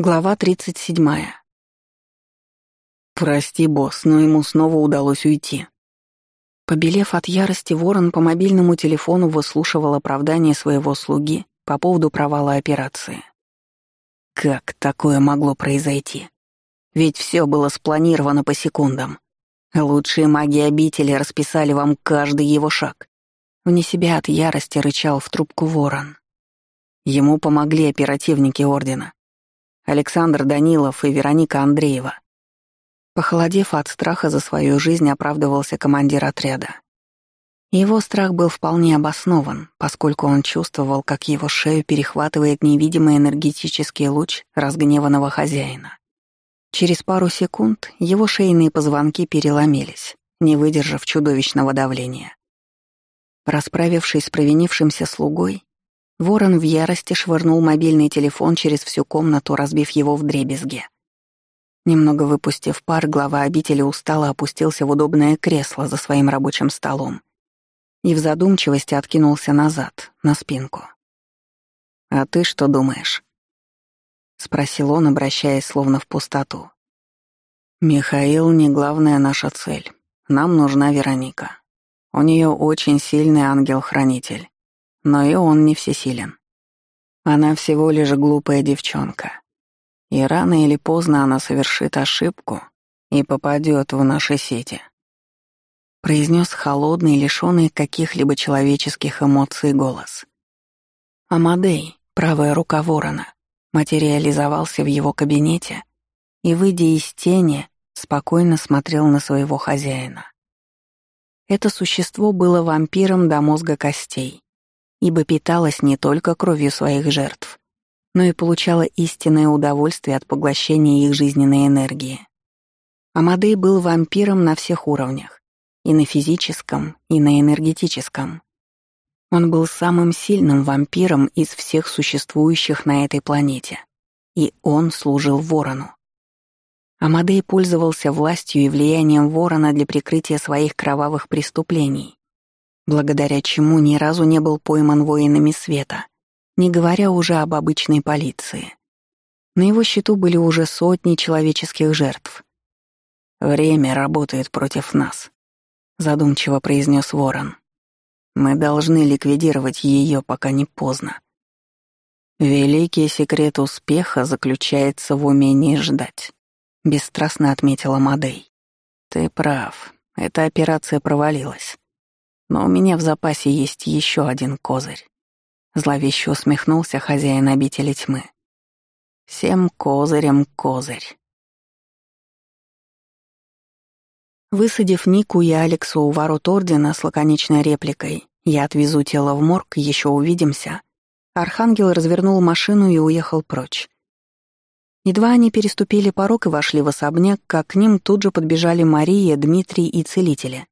Глава 37. «Прости, босс, но ему снова удалось уйти». Побелев от ярости, Ворон по мобильному телефону выслушивал оправдание своего слуги по поводу провала операции. Как такое могло произойти? Ведь все было спланировано по секундам. Лучшие маги обители расписали вам каждый его шаг. Вне себя от ярости рычал в трубку Ворон. Ему помогли оперативники Ордена. Александр Данилов и Вероника Андреева. Похолодев от страха за свою жизнь, оправдывался командир отряда. Его страх был вполне обоснован, поскольку он чувствовал, как его шею перехватывает невидимый энергетический луч разгневанного хозяина. Через пару секунд его шейные позвонки переломились, не выдержав чудовищного давления. Расправившись с провинившимся слугой, Ворон в ярости швырнул мобильный телефон через всю комнату, разбив его в дребезге. Немного выпустив пар, глава обители устало опустился в удобное кресло за своим рабочим столом и в задумчивости откинулся назад, на спинку. «А ты что думаешь?» — спросил он, обращаясь словно в пустоту. «Михаил — не главная наша цель. Нам нужна Вероника. У нее очень сильный ангел-хранитель. Но и он не всесилен. Она всего лишь глупая девчонка. И рано или поздно она совершит ошибку и попадет в наши сети. Произнес холодный, лишенный каких-либо человеческих эмоций голос. Амадей, правая рука ворона, материализовался в его кабинете и, выйдя из тени, спокойно смотрел на своего хозяина. Это существо было вампиром до мозга костей ибо питалась не только кровью своих жертв, но и получала истинное удовольствие от поглощения их жизненной энергии. Амадей был вампиром на всех уровнях, и на физическом, и на энергетическом. Он был самым сильным вампиром из всех существующих на этой планете, и он служил ворону. Амадей пользовался властью и влиянием ворона для прикрытия своих кровавых преступлений, благодаря чему ни разу не был пойман воинами света, не говоря уже об обычной полиции. На его счету были уже сотни человеческих жертв. «Время работает против нас», — задумчиво произнес Ворон. «Мы должны ликвидировать ее, пока не поздно. Великий секрет успеха заключается в умении ждать», — бесстрастно отметила Мадей. «Ты прав, эта операция провалилась. Но у меня в запасе есть еще один козырь. Зловеще усмехнулся хозяин обители тьмы. Всем козырям козырь. Высадив Нику и Алексу у ворот Ордена с лаконичной репликой «Я отвезу тело в морг, еще увидимся», Архангел развернул машину и уехал прочь. Едва они переступили порог и вошли в особняк, как к ним тут же подбежали Мария, Дмитрий и целители.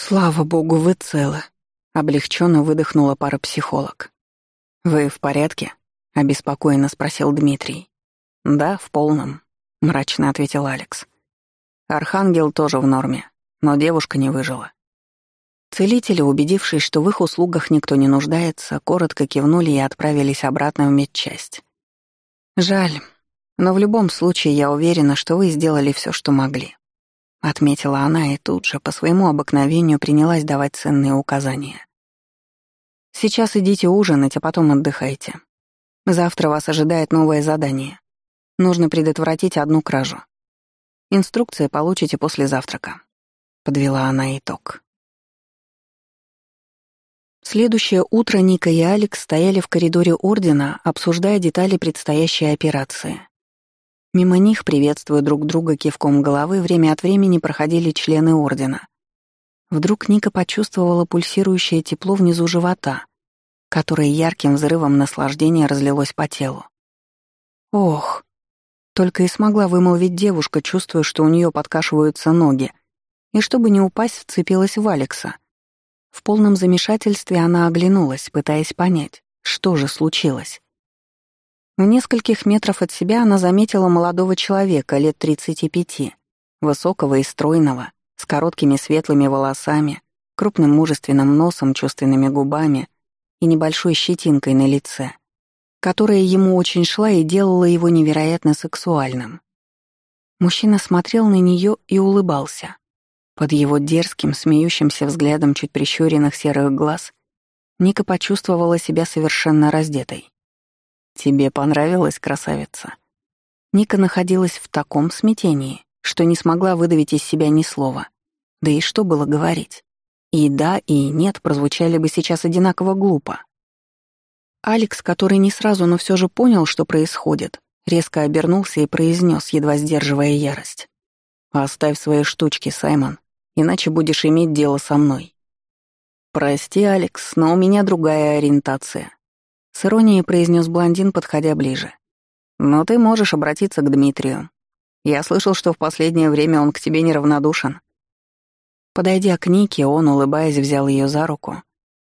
«Слава богу, вы целы», — облегченно выдохнула парапсихолог. «Вы в порядке?» — обеспокоенно спросил Дмитрий. «Да, в полном», — мрачно ответил Алекс. «Архангел тоже в норме, но девушка не выжила». Целители, убедившись, что в их услугах никто не нуждается, коротко кивнули и отправились обратно в медчасть. «Жаль, но в любом случае я уверена, что вы сделали все, что могли. — отметила она и тут же по своему обыкновению принялась давать ценные указания. «Сейчас идите ужинать, а потом отдыхайте. Завтра вас ожидает новое задание. Нужно предотвратить одну кражу. Инструкции получите после завтрака», — подвела она итог. Следующее утро Ника и Алекс стояли в коридоре Ордена, обсуждая детали предстоящей операции. Мимо них, приветствуя друг друга кивком головы, время от времени проходили члены Ордена. Вдруг Ника почувствовала пульсирующее тепло внизу живота, которое ярким взрывом наслаждения разлилось по телу. «Ох!» Только и смогла вымолвить девушка, чувствуя, что у нее подкашиваются ноги, и чтобы не упасть, вцепилась в Алекса. В полном замешательстве она оглянулась, пытаясь понять, что же случилось. В нескольких метров от себя она заметила молодого человека лет 35, высокого и стройного, с короткими светлыми волосами, крупным мужественным носом, чувственными губами и небольшой щетинкой на лице. которая ему очень шла и делала его невероятно сексуальным. Мужчина смотрел на нее и улыбался. Под его дерзким, смеющимся взглядом чуть прищуренных серых глаз Ника почувствовала себя совершенно раздетой. «Тебе понравилась красавица?» Ника находилась в таком смятении, что не смогла выдавить из себя ни слова. Да и что было говорить? И да, и нет прозвучали бы сейчас одинаково глупо. Алекс, который не сразу, но все же понял, что происходит, резко обернулся и произнес, едва сдерживая ярость. «Оставь свои штучки, Саймон, иначе будешь иметь дело со мной». «Прости, Алекс, но у меня другая ориентация», — с иронией произнес блондин, подходя ближе. «Но ты можешь обратиться к Дмитрию. Я слышал, что в последнее время он к тебе неравнодушен». Подойдя к Нике, он, улыбаясь, взял ее за руку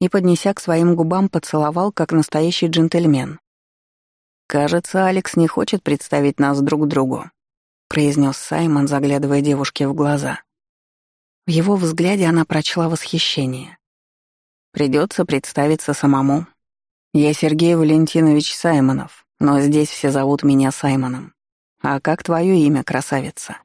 и, поднеся к своим губам, поцеловал, как настоящий джентльмен. «Кажется, Алекс не хочет представить нас друг другу», — произнес Саймон, заглядывая девушке в глаза. В его взгляде она прочла восхищение. «Придется представиться самому. Я Сергей Валентинович Саймонов, но здесь все зовут меня Саймоном. А как твое имя, красавица?»